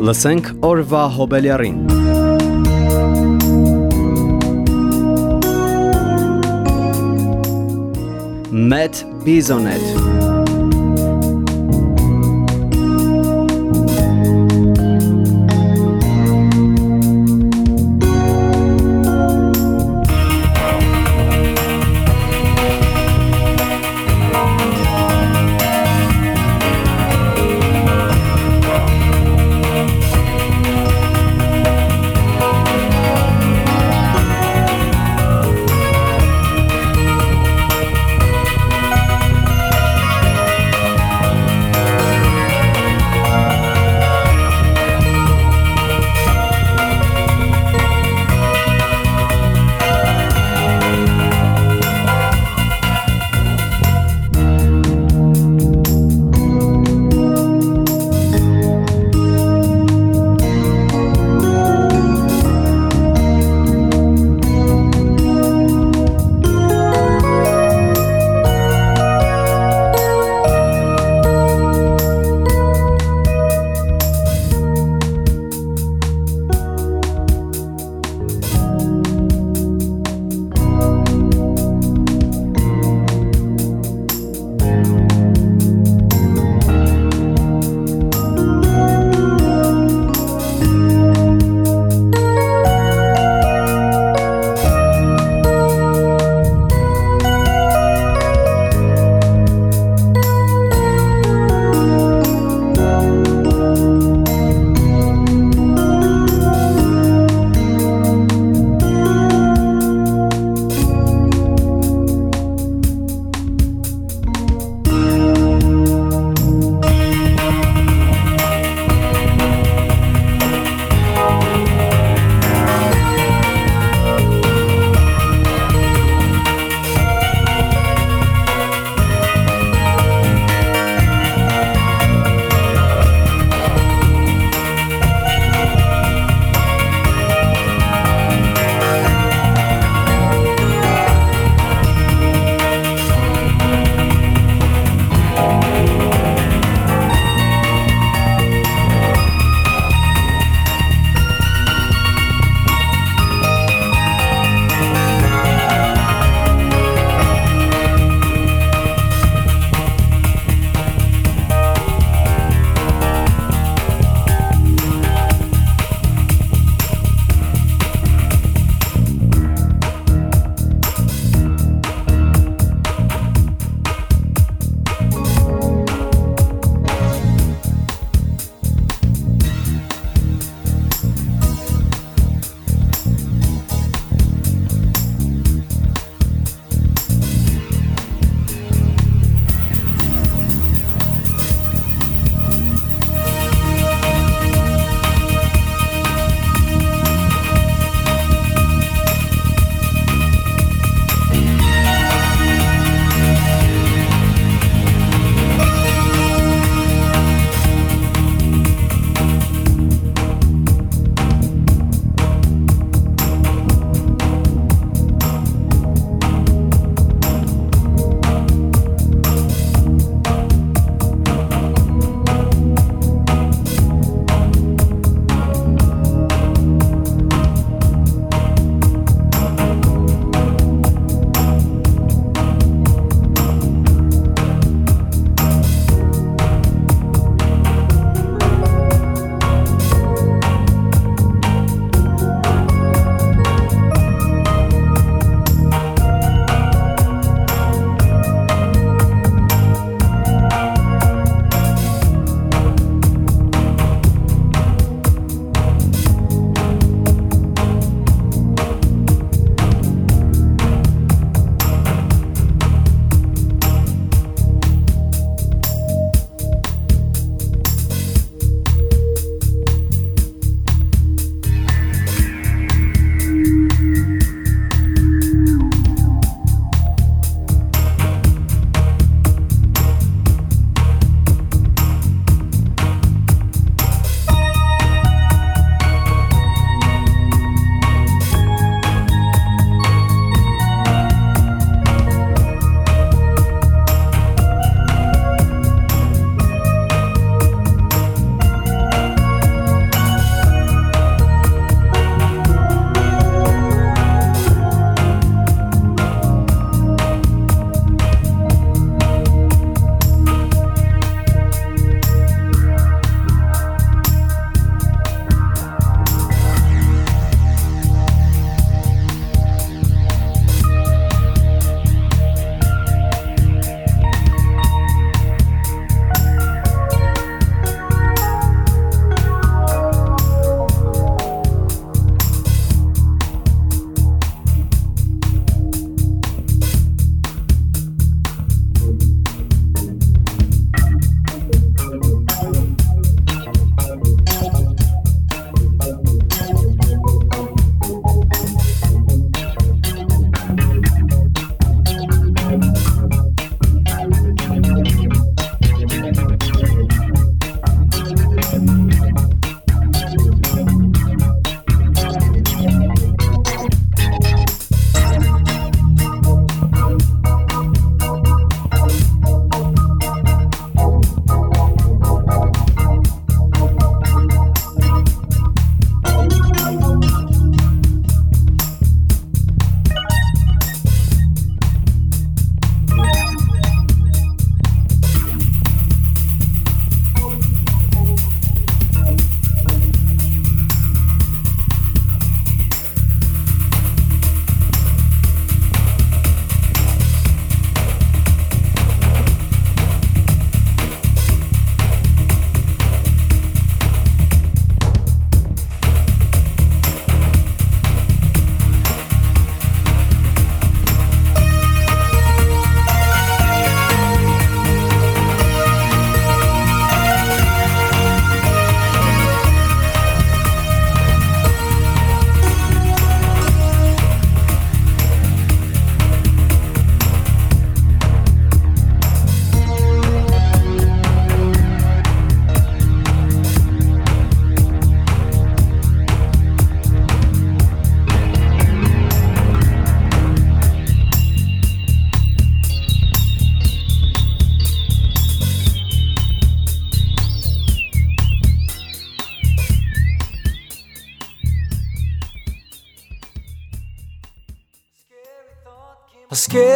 Լսենք օրվա հոբելյարին։ Մետ Բիզոնետ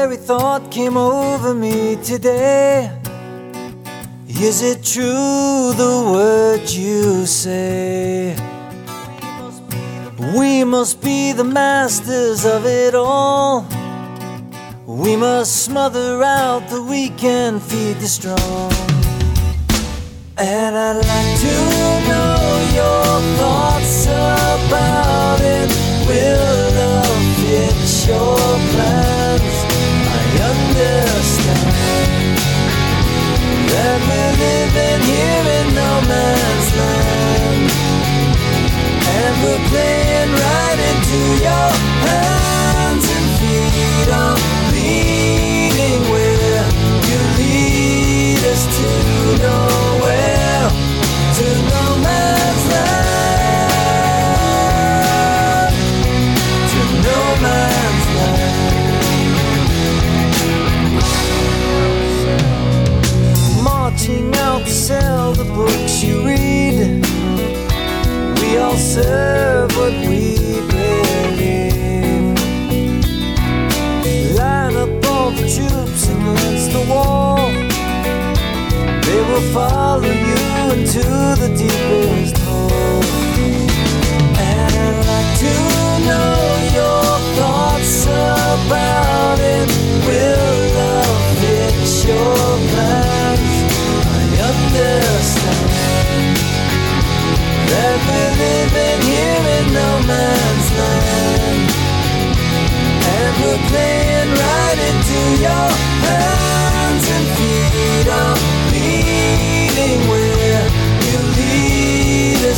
scary thought came over me today. Is it true the words you say? We must be the masters of it all. We must smother out the weak and feed the strong. And I'd like to know your thoughts about it. Will love fit your plans? Here in no man's land. And we're playing right into your We all serve what we believe. Line up all the troops against the wall. They will follow you into the deepest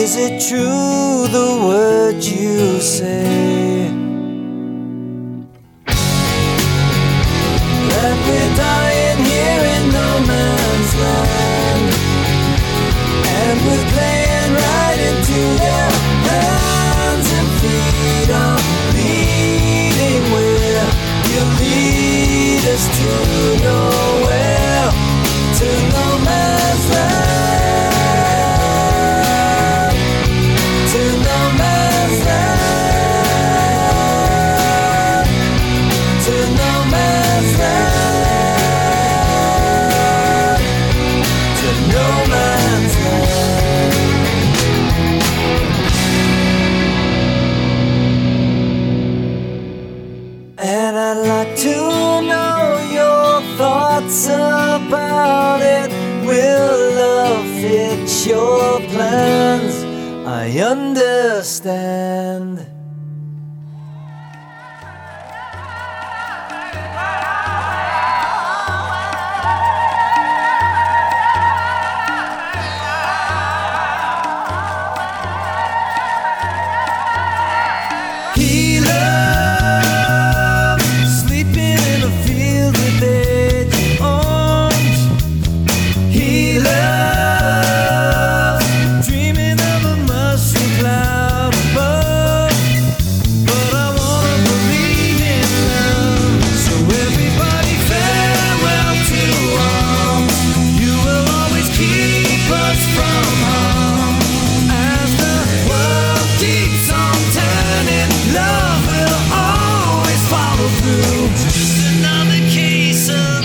Is it true the words you say? Your plans? I understand. Just another case of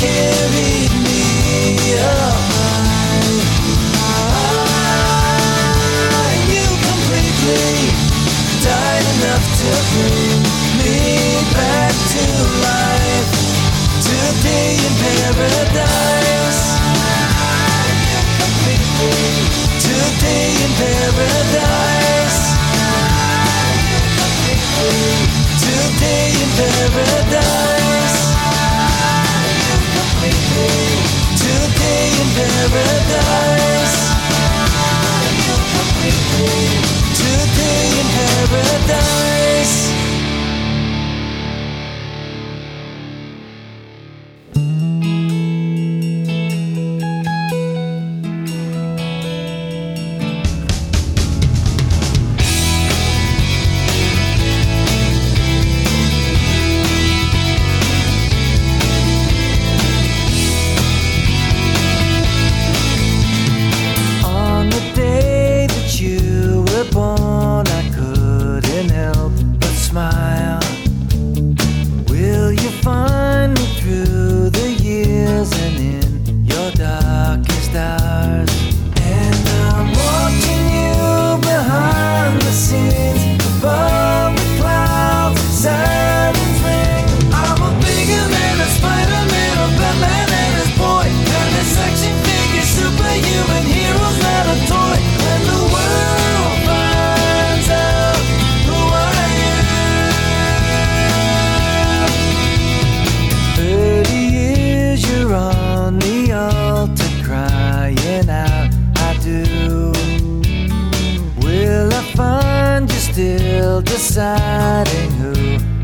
then deciding who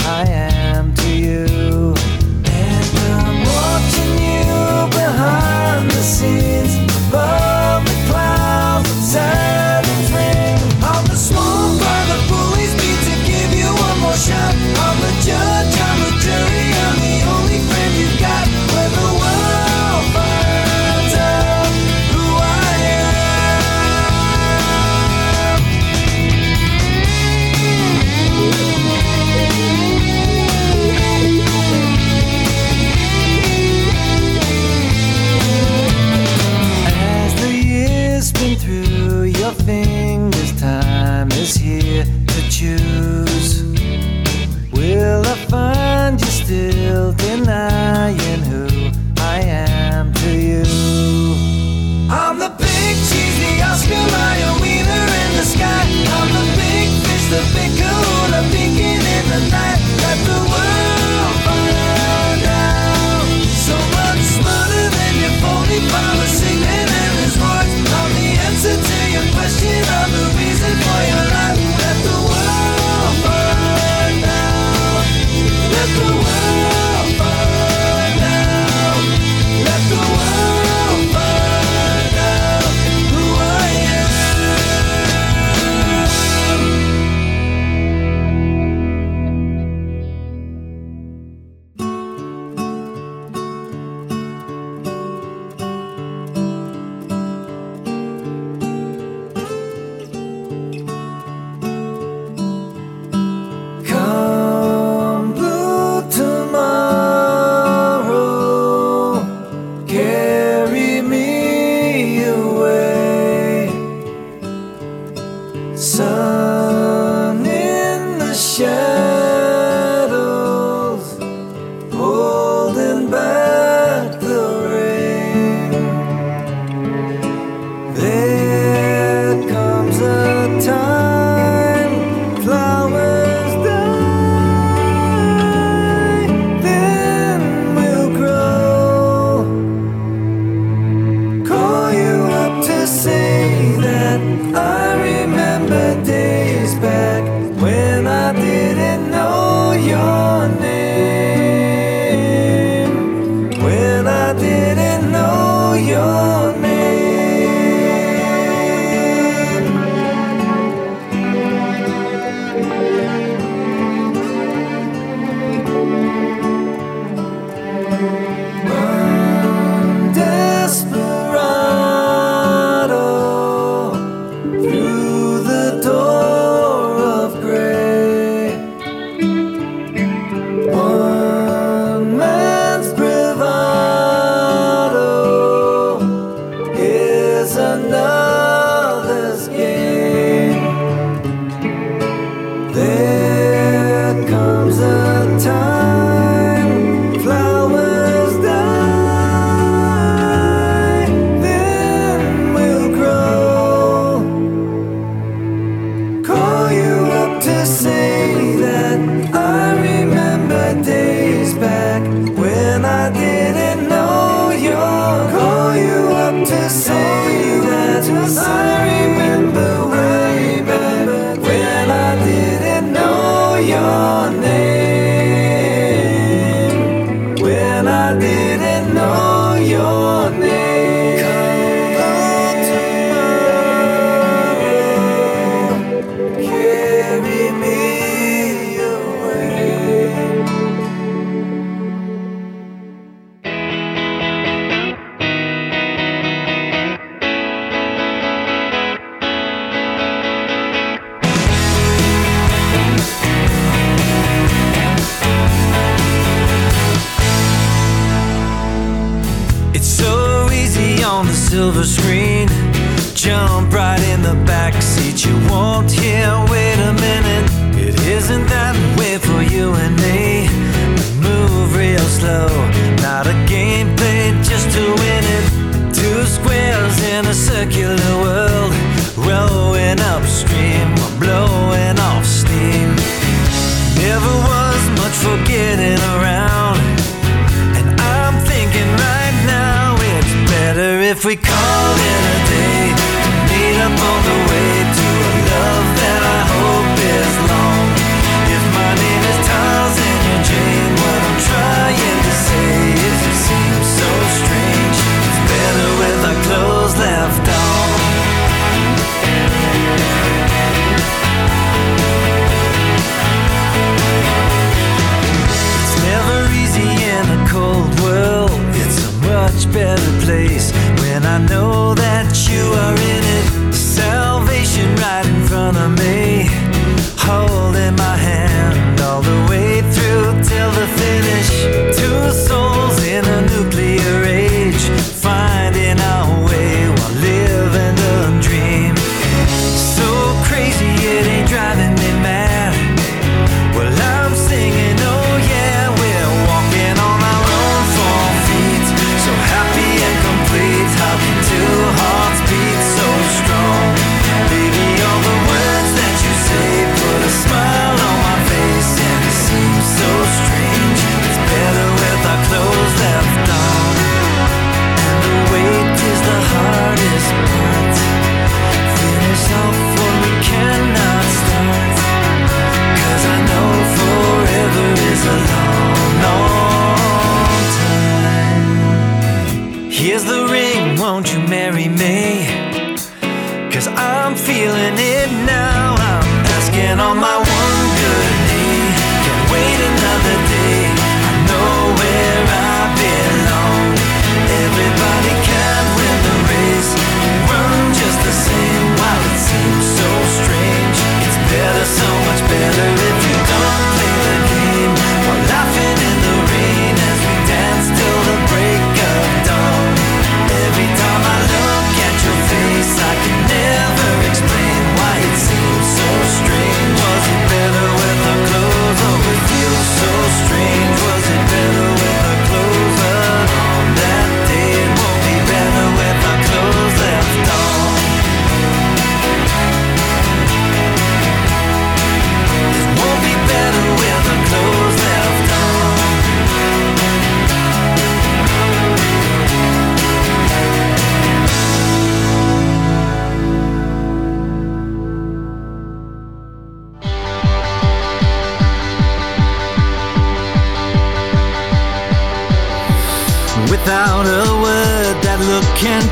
I am denying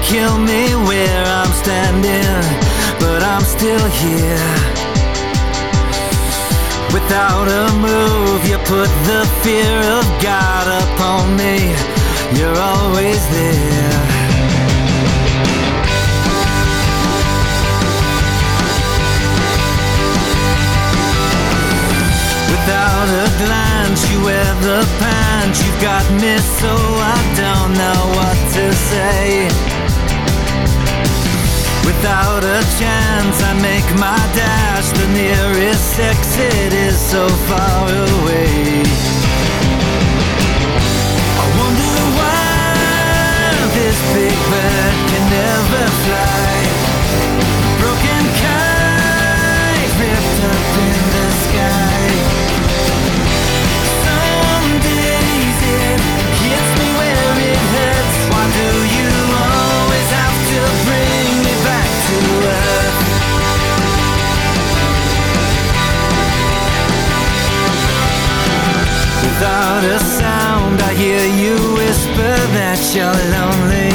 kill me where I'm standing, but I'm still here. Without a move, you put the fear of God upon me. You're always there. Without a glance, you wear the pants. You've got me so I don't know what to say. Without a chance, I make my dash. The nearest exit is so far away. I wonder why this big bird can never fly. That you're lonely.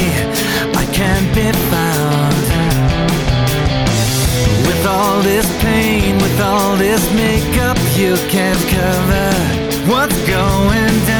I can't be found. With all this pain, with all this makeup, you can't cover what's going down.